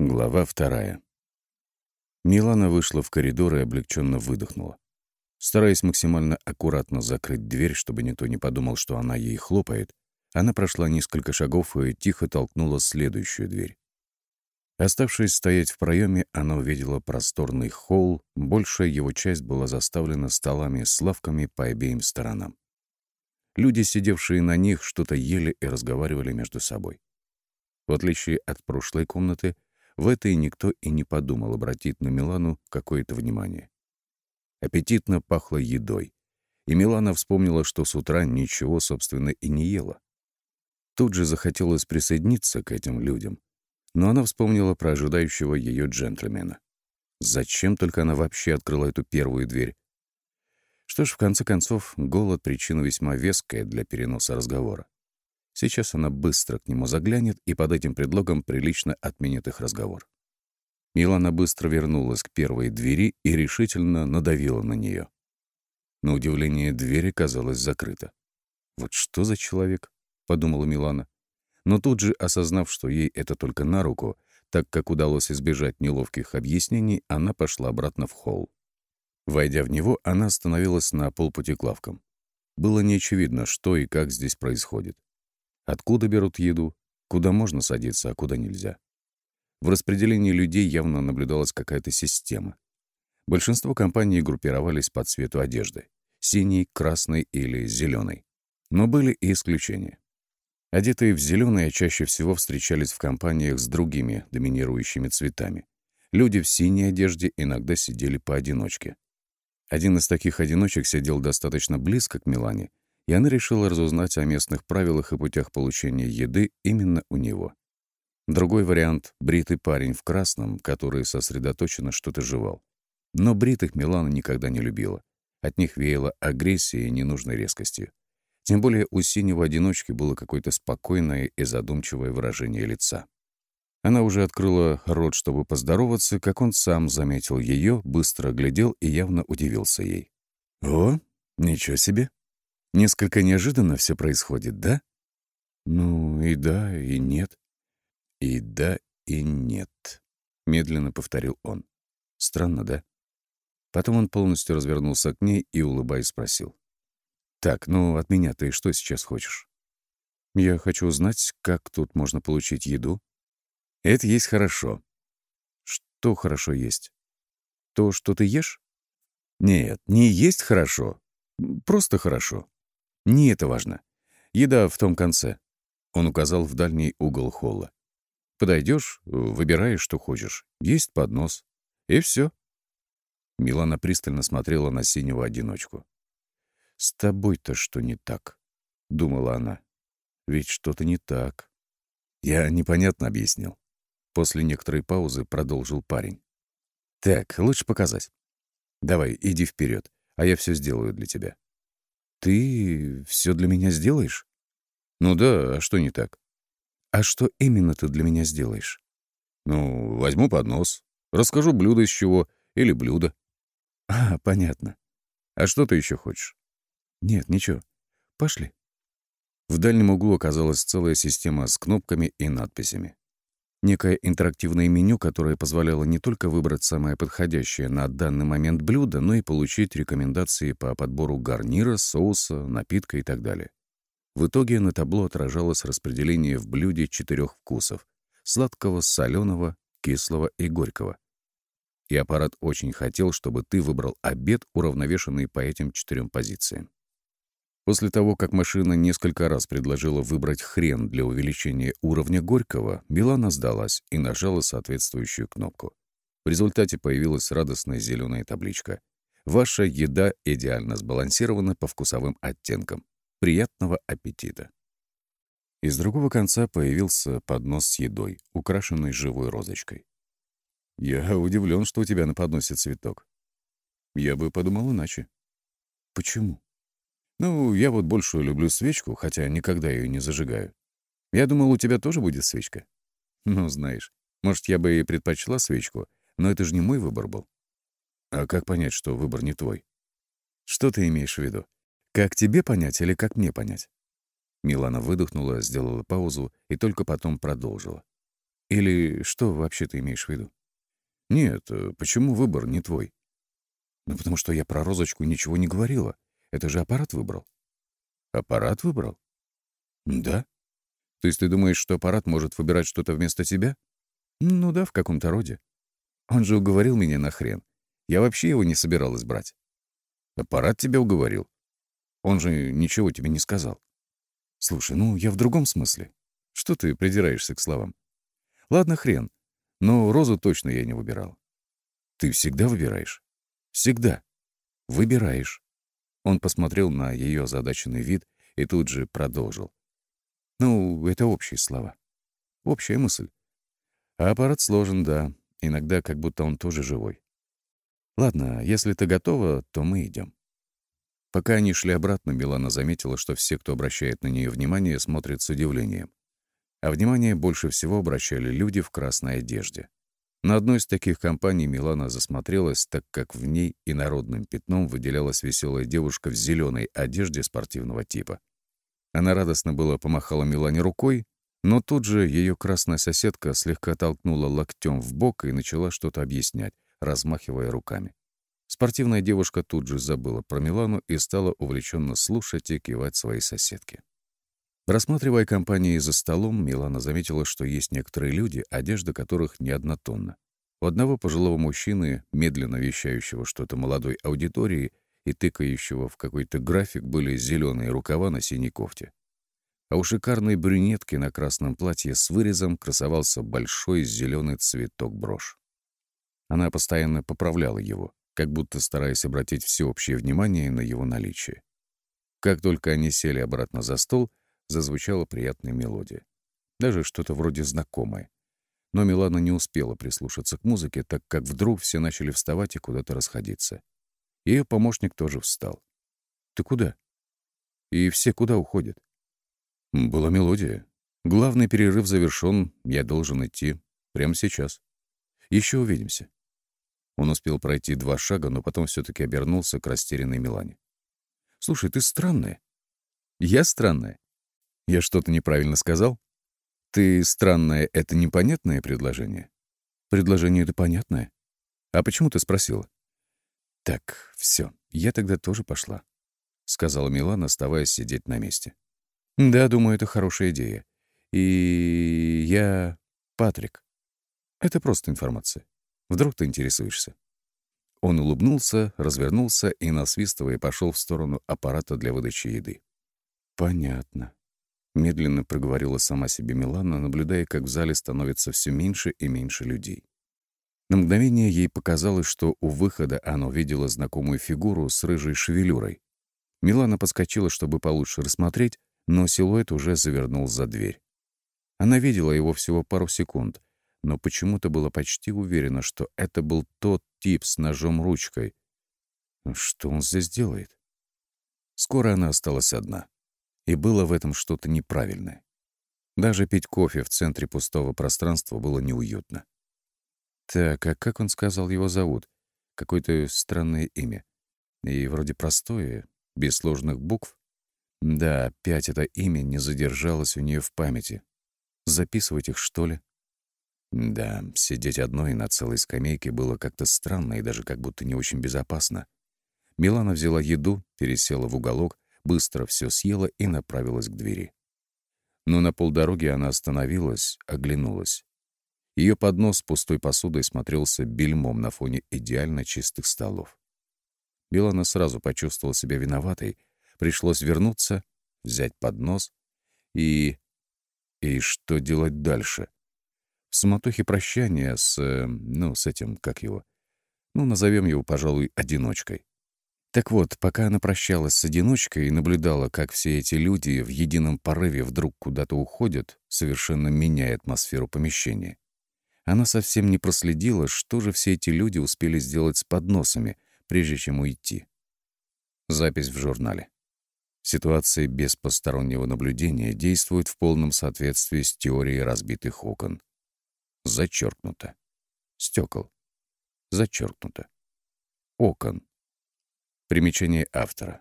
Глава вторая. Милана вышла в коридор и облегченно выдохнула. Стараясь максимально аккуратно закрыть дверь, чтобы никто не подумал, что она ей хлопает, она прошла несколько шагов и тихо толкнула следующую дверь. Оставшись стоять в проеме, она увидела просторный холл, большая его часть была заставлена столами с лавками по обеим сторонам. Люди, сидевшие на них, что-то ели и разговаривали между собой. В отличие от прошлой комнаты, в этой никто и не подумал обратить на Милану какое-то внимание. Аппетитно пахло едой, и Милана вспомнила, что с утра ничего, собственно, и не ела. Тут же захотелось присоединиться к этим людям, но она вспомнила про ожидающего ее джентльмена. Зачем только она вообще открыла эту первую дверь? Что ж, в конце концов, голод — причина весьма веская для переноса разговора. Сейчас она быстро к нему заглянет и под этим предлогом прилично отменит их разговор. Милана быстро вернулась к первой двери и решительно надавила на нее. На удивление, дверь оказалась закрыта. «Вот что за человек?» — подумала Милана. Но тут же, осознав, что ей это только на руку, так как удалось избежать неловких объяснений, она пошла обратно в холл. Войдя в него, она остановилась на полпути к лавкам. Было неочевидно, что и как здесь происходит. Откуда берут еду, куда можно садиться, а куда нельзя. В распределении людей явно наблюдалась какая-то система. Большинство компаний группировались по цвету одежды — синий, красный или зеленый. Но были и исключения. Одетые в зеленое чаще всего встречались в компаниях с другими доминирующими цветами. Люди в синей одежде иногда сидели поодиночке. Один из таких одиночек сидел достаточно близко к Милане и она решила разузнать о местных правилах и путях получения еды именно у него. Другой вариант — бритый парень в красном, который сосредоточенно что-то жевал. Но бритых Милана никогда не любила. От них веяло агрессией и ненужной резкостью. Тем более у синего одиночки было какое-то спокойное и задумчивое выражение лица. Она уже открыла рот, чтобы поздороваться, как он сам заметил ее, быстро глядел и явно удивился ей. «О, ничего себе!» Несколько неожиданно все происходит, да? Ну, и да, и нет. И да, и нет, медленно повторил он. Странно, да? Потом он полностью развернулся к ней и, улыбаясь, спросил. «Так, ну, от меня ты что сейчас хочешь?» «Я хочу узнать, как тут можно получить еду». «Это есть хорошо». «Что хорошо есть? То, что ты ешь?» «Нет, не есть хорошо. Просто хорошо. Не это важно. Еда в том конце. Он указал в дальний угол холла. Подойдешь, выбираешь, что хочешь. Есть поднос. И все. Милана пристально смотрела на синего одиночку. «С тобой-то что не так?» — думала она. «Ведь что-то не так». Я непонятно объяснил. После некоторой паузы продолжил парень. «Так, лучше показать. Давай, иди вперед, а я все сделаю для тебя». Ты все для меня сделаешь? Ну да, а что не так? А что именно ты для меня сделаешь? Ну, возьму поднос, расскажу блюдо из чего или блюдо. А, понятно. А что ты еще хочешь? Нет, ничего. Пошли. В дальнем углу оказалась целая система с кнопками и надписями. Некое интерактивное меню, которое позволяло не только выбрать самое подходящее на данный момент блюдо, но и получить рекомендации по подбору гарнира, соуса, напитка и так далее. В итоге на табло отражалось распределение в блюде четырех вкусов — сладкого, соленого, кислого и горького. И аппарат очень хотел, чтобы ты выбрал обед, уравновешенный по этим четырем позициям. После того, как машина несколько раз предложила выбрать хрен для увеличения уровня Горького, Милана сдалась и нажала соответствующую кнопку. В результате появилась радостная зеленая табличка. Ваша еда идеально сбалансирована по вкусовым оттенкам. Приятного аппетита! Из другого конца появился поднос с едой, украшенный живой розочкой. «Я удивлен, что у тебя на подносе цветок. Я бы подумал иначе». «Почему?» Ну, я вот больше люблю свечку, хотя никогда ее не зажигаю. Я думал, у тебя тоже будет свечка. Ну, знаешь, может, я бы и предпочла свечку, но это же не мой выбор был. А как понять, что выбор не твой? Что ты имеешь в виду? Как тебе понять или как мне понять? Милана выдохнула, сделала паузу и только потом продолжила. Или что вообще ты имеешь в виду? Нет, э, почему выбор не твой? Ну, потому что я про розочку ничего не говорила. Это же аппарат выбрал. Аппарат выбрал? Да. То есть ты думаешь, что аппарат может выбирать что-то вместо тебя? Ну да, в каком-то роде. Он же уговорил меня на хрен. Я вообще его не собиралась брать. Аппарат тебя уговорил. Он же ничего тебе не сказал. Слушай, ну я в другом смысле. Что ты придираешься к словам? Ладно, хрен. Но розу точно я не выбирал. Ты всегда выбираешь? Всегда. Выбираешь. Он посмотрел на ее озадаченный вид и тут же продолжил. Ну, это общие слова. Общая мысль. А аппарат сложен, да. Иногда как будто он тоже живой. Ладно, если ты готова, то мы идем. Пока они шли обратно, Милана заметила, что все, кто обращает на нее внимание, смотрят с удивлением. А внимание больше всего обращали люди в красной одежде. На одной из таких компаний Милана засмотрелась, так как в ней и народным пятном выделялась веселая девушка в зеленой одежде спортивного типа. Она радостно было помахала Милане рукой, но тут же ее красная соседка слегка толкнула локтем в бок и начала что-то объяснять, размахивая руками. Спортивная девушка тут же забыла про Милану и стала увлеченно слушать и кивать своей соседке. Рассматривая компании за столом, Милана заметила, что есть некоторые люди, одежда которых не однотонна. У одного пожилого мужчины, медленно вещающего что-то молодой аудитории и тыкающего в какой-то график, были зеленые рукава на синей кофте а у шикарной брюнетки на красном платье с вырезом красовался большой зеленый цветок-брошь. Она постоянно поправляла его, как будто стараясь обратить всеобщее внимание на его наличие. Как только они сели обратно за стол, зазвучала приятная мелодия. Даже что-то вроде знакомое. Но Милана не успела прислушаться к музыке, так как вдруг все начали вставать и куда-то расходиться. Ее помощник тоже встал. «Ты куда?» «И все куда уходят?» Была мелодия. Главный перерыв завершен, я должен идти. Прямо сейчас. Еще увидимся. Он успел пройти два шага, но потом все-таки обернулся к растерянной Милане. «Слушай, ты странная». «Я странная? Я что-то неправильно сказал?» «Ты странная — это непонятное предложение?» «Предложение это понятное. А почему ты спросила?» «Так, все, я тогда тоже пошла», — сказала Милана, оставаясь сидеть на месте. Да, думаю, это хорошая идея. И я... Патрик. Это просто информация. Вдруг ты интересуешься. Он улыбнулся, развернулся и, насвистывая, пошел в сторону аппарата для выдачи еды. «Понятно», — медленно проговорила сама себе Милана, наблюдая, как в зале становится все меньше и меньше людей. На мгновение ей показалось, что у выхода она увидела знакомую фигуру с рыжей шевелюрой. Милана подскочила, чтобы получше рассмотреть, но силуэт уже завернул за дверь. Она видела его всего пару секунд, но почему-то была почти уверена, что это был тот тип с ножом-ручкой. Что он здесь делает? Скоро она осталась одна. И было в этом что-то неправильное. Даже пить кофе в центре пустого пространства было неуютно. Так, а как он сказал, его зовут? Какое-то странное имя. И вроде простое, без сложных букв. Да, опять это имя не задержалось у нее в памяти. Записывать их, что ли? Да, сидеть одной на целой скамейке было как-то странно и даже как будто не очень безопасно. Милана взяла еду, пересела в уголок, быстро все съела и направилась к двери. Но на полдороги она остановилась, оглянулась. Ее поднос с пустой посудой смотрелся бельмом на фоне идеально чистых столов. Милана сразу почувствовала себя виноватой, Пришлось вернуться, взять поднос и... И что делать дальше? В суматохе прощания с... Э, ну, с этим, как его? Ну, назовем его, пожалуй, одиночкой. Так вот, пока она прощалась с одиночкой и наблюдала, как все эти люди в едином порыве вдруг куда-то уходят, совершенно меняя атмосферу помещения, она совсем не проследила, что же все эти люди успели сделать с подносами, прежде чем уйти. Запись в журнале. Ситуация без постороннего наблюдения действует в полном соответствии с теорией разбитых окон. Зачеркнуто. Стекол. Зачеркнуто. Окон. Примечание автора.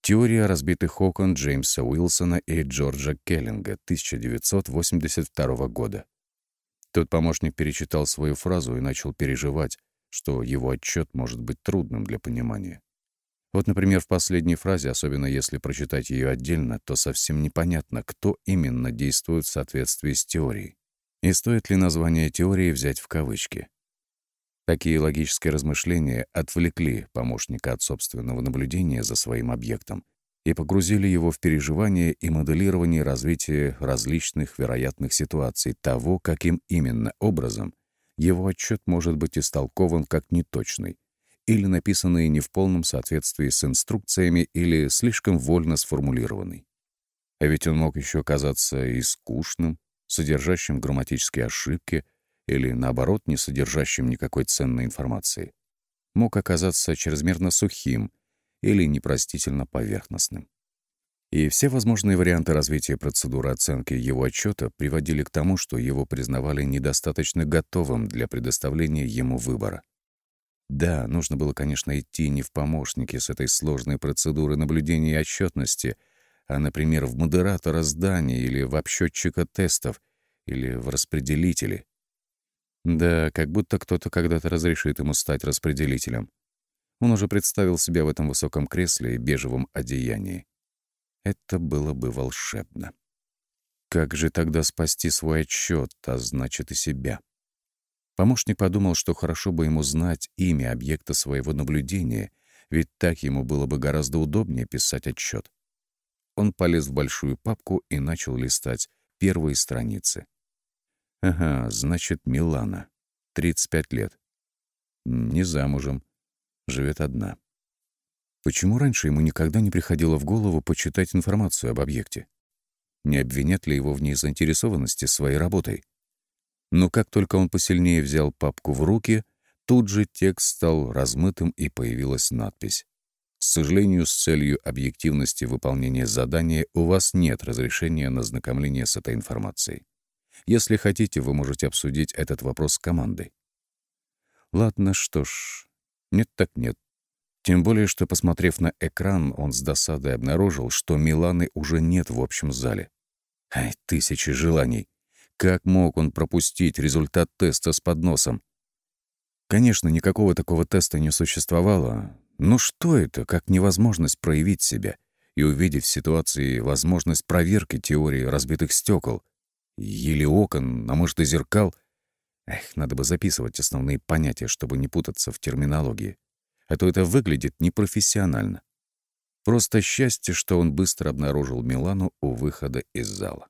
Теория разбитых окон Джеймса Уилсона и Джорджа Келлинга 1982 года. Тут помощник перечитал свою фразу и начал переживать, что его отчет может быть трудным для понимания. Вот, например, в последней фразе, особенно если прочитать ее отдельно, то совсем непонятно, кто именно действует в соответствии с теорией. И стоит ли название теории взять в кавычки. Такие логические размышления отвлекли помощника от собственного наблюдения за своим объектом и погрузили его в переживание и моделирование развития различных вероятных ситуаций того, каким именно образом его отчет может быть истолкован как неточный или написанный не в полном соответствии с инструкциями или слишком вольно сформулированный. А ведь он мог еще казаться и скучным, содержащим грамматические ошибки или, наоборот, не содержащим никакой ценной информации. Мог оказаться чрезмерно сухим или непростительно поверхностным. И все возможные варианты развития процедуры оценки его отчета приводили к тому, что его признавали недостаточно готовым для предоставления ему выбора. Да, нужно было, конечно, идти не в помощники с этой сложной процедурой наблюдения и отчетности, а, например, в модератора здания или в обсчетчика тестов, или в распределители. Да, как будто кто-то когда-то разрешит ему стать распределителем. Он уже представил себя в этом высоком кресле и бежевом одеянии. Это было бы волшебно. Как же тогда спасти свой отчет, а значит и себя? Помощник подумал, что хорошо бы ему знать имя объекта своего наблюдения, ведь так ему было бы гораздо удобнее писать отчет. Он полез в большую папку и начал листать первые страницы. Ага, значит, Милана. 35 лет. Не замужем. Живет одна. Почему раньше ему никогда не приходило в голову почитать информацию об объекте? Не обвинят ли его в незаинтересованности своей работой? Но как только он посильнее взял папку в руки, тут же текст стал размытым и появилась надпись. К сожалению, с целью объективности выполнения задания у вас нет разрешения на ознакомление с этой информацией. Если хотите, вы можете обсудить этот вопрос с командой. Ладно, что ж, нет так нет. Тем более, что, посмотрев на экран, он с досадой обнаружил, что Миланы уже нет в общем зале. Ай, тысячи желаний. Как мог он пропустить результат теста с подносом? Конечно, никакого такого теста не существовало. Но что это, как невозможность проявить себя и увидеть в ситуации возможность проверки теории разбитых стекол или окон, а может и зеркал? Эх, надо бы записывать основные понятия, чтобы не путаться в терминологии а то это выглядит непрофессионально. Просто счастье, что он быстро обнаружил Милану у выхода из зала.